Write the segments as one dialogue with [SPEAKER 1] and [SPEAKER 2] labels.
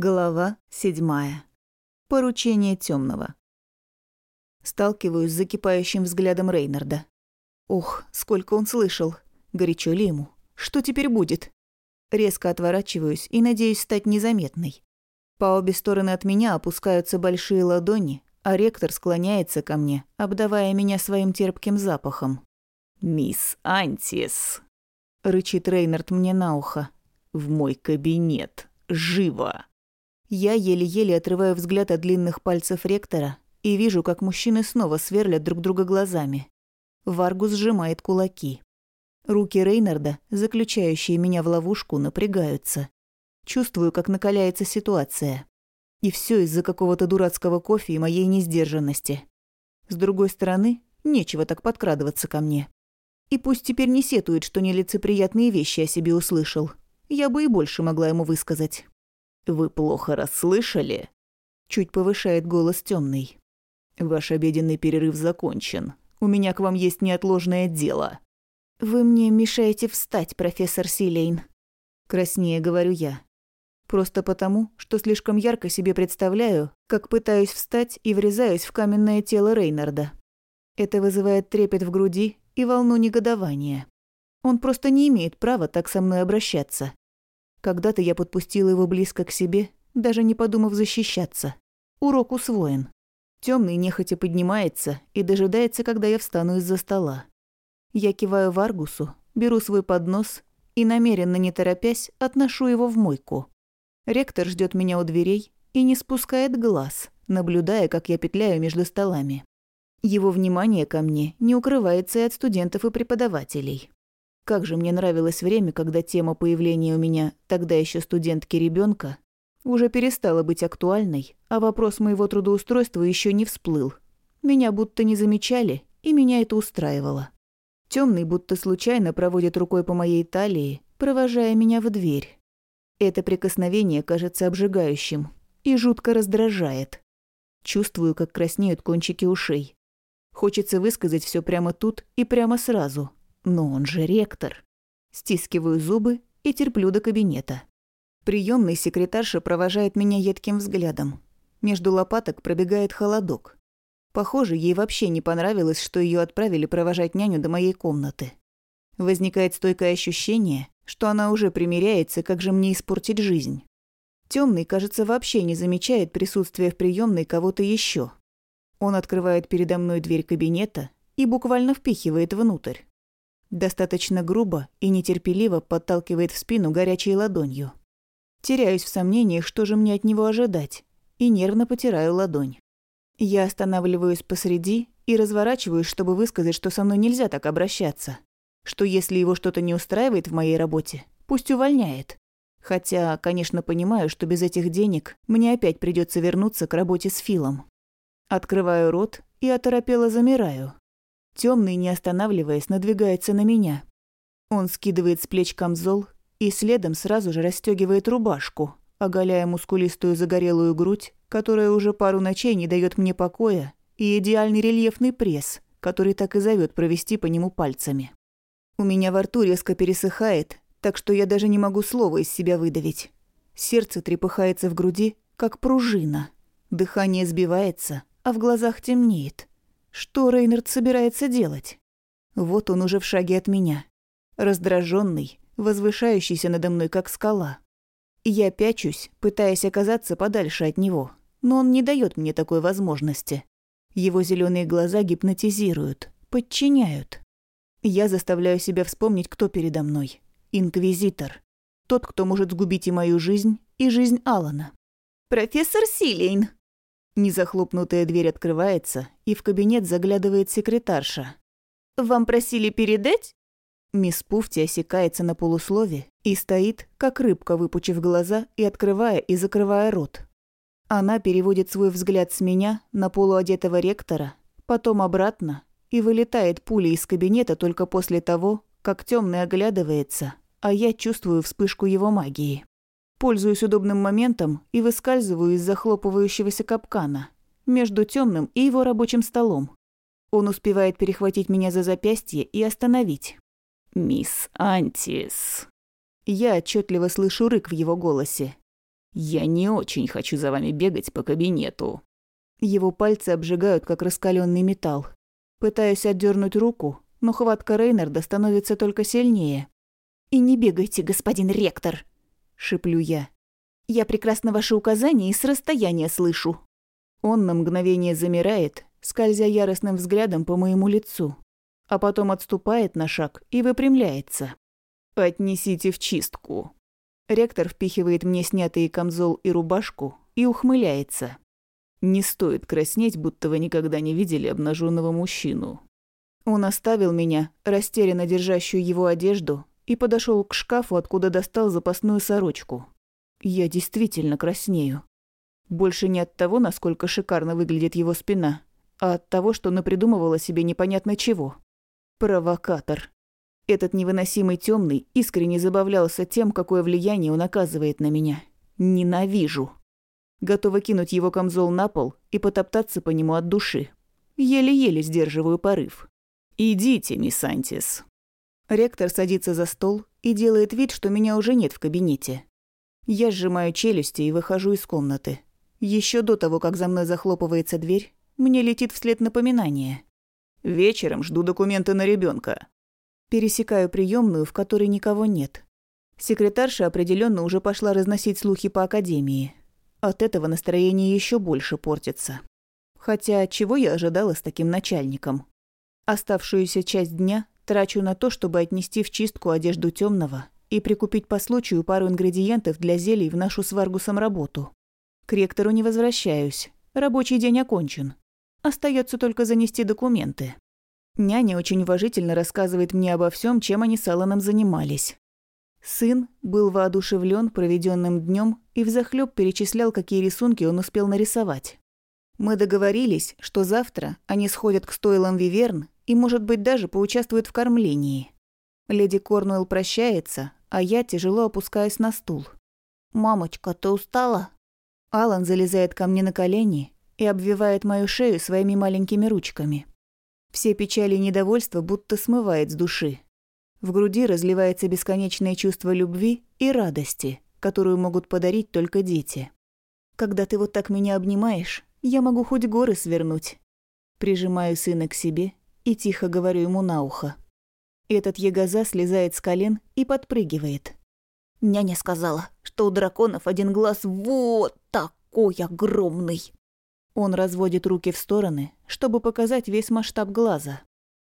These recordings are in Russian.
[SPEAKER 1] Глава седьмая. Поручение темного. Сталкиваюсь с закипающим взглядом Рейнарда. Ох, сколько он слышал. Горячо ли ему? Что теперь будет? Резко отворачиваюсь и надеюсь стать незаметной. По обе стороны от меня опускаются большие ладони, а ректор склоняется ко мне, обдавая меня своим терпким запахом.
[SPEAKER 2] «Мисс Антис», —
[SPEAKER 1] рычит Рейнард мне на ухо, —
[SPEAKER 2] «в мой кабинет. Живо!»
[SPEAKER 1] Я еле-еле отрываю взгляд от длинных пальцев ректора и вижу, как мужчины снова сверлят друг друга глазами. Варгус сжимает кулаки. Руки Рейнарда, заключающие меня в ловушку, напрягаются. Чувствую, как накаляется ситуация. И все из-за какого-то дурацкого кофе и моей несдержанности. С другой стороны, нечего так подкрадываться ко мне. И пусть теперь не сетует, что нелицеприятные вещи о себе услышал. Я бы и больше могла ему высказать.
[SPEAKER 2] «Вы плохо расслышали?»
[SPEAKER 1] Чуть повышает голос темный.
[SPEAKER 2] «Ваш обеденный перерыв закончен. У меня к вам есть неотложное дело».
[SPEAKER 1] «Вы мне мешаете встать, профессор Силейн», – краснее говорю я. Просто потому, что слишком ярко себе представляю, как пытаюсь встать и врезаюсь в каменное тело Рейнарда. Это вызывает трепет в груди и волну негодования. Он просто не имеет права так со мной обращаться. Когда-то я подпустила его близко к себе, даже не подумав защищаться. Урок усвоен. Темный нехотя поднимается и дожидается, когда я встану из-за стола. Я киваю Варгусу, беру свой поднос и, намеренно не торопясь, отношу его в мойку. Ректор ждет меня у дверей и не спускает глаз, наблюдая, как я петляю между столами. Его внимание ко мне не укрывается и от студентов и преподавателей. Как же мне нравилось время, когда тема появления у меня, тогда еще студентки ребенка, уже перестала быть актуальной, а вопрос моего трудоустройства еще не всплыл. Меня будто не замечали, и меня это устраивало. Темный будто случайно проводит рукой по моей талии, провожая меня в дверь. Это прикосновение кажется обжигающим и жутко раздражает. Чувствую, как краснеют кончики ушей. Хочется высказать все прямо тут и прямо сразу – но он же ректор. Стискиваю зубы и терплю до кабинета. Приемный секретарша провожает меня едким взглядом. Между лопаток пробегает холодок. Похоже, ей вообще не понравилось, что ее отправили провожать няню до моей комнаты. Возникает стойкое ощущение, что она уже примиряется, как же мне испортить жизнь. Темный, кажется, вообще не замечает присутствия в приемной кого-то еще. Он открывает передо мной дверь кабинета и буквально впихивает внутрь. Достаточно грубо и нетерпеливо подталкивает в спину горячей ладонью. Теряюсь в сомнениях, что же мне от него ожидать, и нервно потираю ладонь. Я останавливаюсь посреди и разворачиваюсь, чтобы высказать, что со мной нельзя так обращаться. Что если его что-то не устраивает в моей работе, пусть увольняет. Хотя, конечно, понимаю, что без этих денег мне опять придется вернуться к работе с Филом. Открываю рот и оторопело замираю, Темный, не останавливаясь, надвигается на меня. Он скидывает с плеч камзол и следом сразу же расстегивает рубашку, оголяя мускулистую загорелую грудь, которая уже пару ночей не дает мне покоя, и идеальный рельефный пресс, который так и зовет провести по нему пальцами. У меня во рту резко пересыхает, так что я даже не могу слова из себя выдавить. Сердце трепыхается в груди, как пружина. Дыхание сбивается, а в глазах темнеет. Что Рейнард собирается делать? Вот он уже в шаге от меня. Раздраженный, возвышающийся надо мной, как скала. Я пячусь, пытаясь оказаться подальше от него, но он не дает мне такой возможности. Его зеленые глаза гипнотизируют, подчиняют. Я заставляю себя вспомнить, кто передо мной. Инквизитор. Тот, кто может сгубить и мою жизнь, и жизнь Алана. «Профессор Силейн!» Незахлопнутая дверь открывается, и в кабинет заглядывает секретарша. «Вам просили передать?» Мисс Пуфти осекается на полуслове и стоит, как рыбка, выпучив глаза и открывая и закрывая рот. Она переводит свой взгляд с меня на полуодетого ректора, потом обратно и вылетает пулей из кабинета только после того, как темный оглядывается, а я чувствую вспышку его магии. Пользуюсь удобным моментом и выскальзываю из захлопывающегося капкана между темным и его рабочим столом. Он успевает перехватить меня за запястье и остановить.
[SPEAKER 2] «Мисс Антис».
[SPEAKER 1] Я отчетливо слышу рык в его голосе.
[SPEAKER 2] «Я не очень хочу за вами бегать по кабинету».
[SPEAKER 1] Его пальцы обжигают, как раскаленный металл. Пытаюсь отдернуть руку, но хватка Рейнарда становится только сильнее. «И не бегайте, господин ректор!» – шиплю я. «Я прекрасно ваши указания и с расстояния слышу». Он на мгновение замирает, скользя яростным взглядом по моему лицу, а потом отступает на шаг и выпрямляется.
[SPEAKER 2] «Отнесите в чистку».
[SPEAKER 1] Ректор впихивает мне снятые камзол и рубашку и ухмыляется.
[SPEAKER 2] «Не стоит краснеть, будто вы никогда не видели обнаженного мужчину».
[SPEAKER 1] Он оставил меня, растерянно держащую его одежду, и подошел к шкафу, откуда достал запасную сорочку. Я действительно краснею. Больше не от того, насколько шикарно выглядит его спина, а от того, что напридумывала себе непонятно чего. Провокатор. Этот невыносимый темный искренне забавлялся тем, какое влияние он оказывает на меня. Ненавижу. Готова кинуть его камзол на пол и потоптаться по нему от души. Еле-еле сдерживаю порыв.
[SPEAKER 2] «Идите, мисс Антис».
[SPEAKER 1] Ректор садится за стол и делает вид, что меня уже нет в кабинете. Я сжимаю челюсти и выхожу из комнаты. Еще до того, как за мной захлопывается дверь, мне летит вслед напоминание.
[SPEAKER 2] «Вечером жду документы на ребенка.
[SPEAKER 1] Пересекаю приемную, в которой никого нет. Секретарша определенно уже пошла разносить слухи по академии. От этого настроение еще больше портится. Хотя чего я ожидала с таким начальником? Оставшуюся часть дня трачу на то, чтобы отнести в чистку одежду темного и прикупить по случаю пару ингредиентов для зелий в нашу с работу. К ректору не возвращаюсь. Рабочий день окончен. Остается только занести документы. Няня очень уважительно рассказывает мне обо всем, чем они с Алланом занимались. Сын был воодушевлен проведенным днем и взахлеб перечислял, какие рисунки он успел нарисовать. Мы договорились, что завтра они сходят к стойлам Виверн и, может быть, даже поучаствуют в кормлении. Леди Корнуэлл прощается, а я тяжело опускаюсь на стул. «Мамочка, ты устала?» Алан залезает ко мне на колени и обвивает мою шею своими маленькими ручками. Все печали и недовольство будто смывает с души. В груди разливается бесконечное чувство любви и радости, которую могут подарить только дети. Когда ты вот так меня обнимаешь, я могу хоть горы свернуть. Прижимаю сына к себе и тихо говорю ему на ухо. Этот ягоза слезает с колен и подпрыгивает. Няня сказала, что у драконов один глаз вот такой огромный. Он разводит руки в стороны, чтобы показать весь масштаб глаза.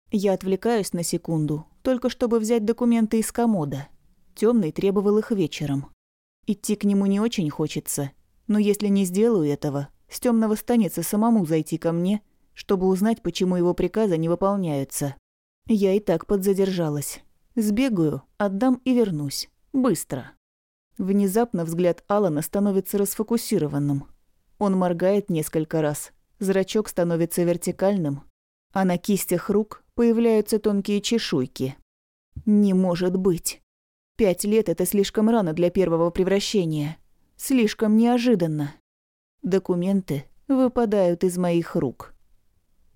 [SPEAKER 1] Я отвлекаюсь на секунду, только чтобы взять документы из комода. Темный требовал их вечером. Идти к нему не очень хочется, но если не сделаю этого, с темного станется самому зайти ко мне, чтобы узнать, почему его приказы не выполняются. Я и так подзадержалась. Сбегаю, отдам и вернусь. Быстро. Внезапно взгляд Алана становится расфокусированным. Он моргает несколько раз. Зрачок становится вертикальным, а на кистях рук появляются тонкие чешуйки. Не может быть. Пять лет – это слишком рано для первого превращения. Слишком неожиданно. Документы выпадают из моих рук.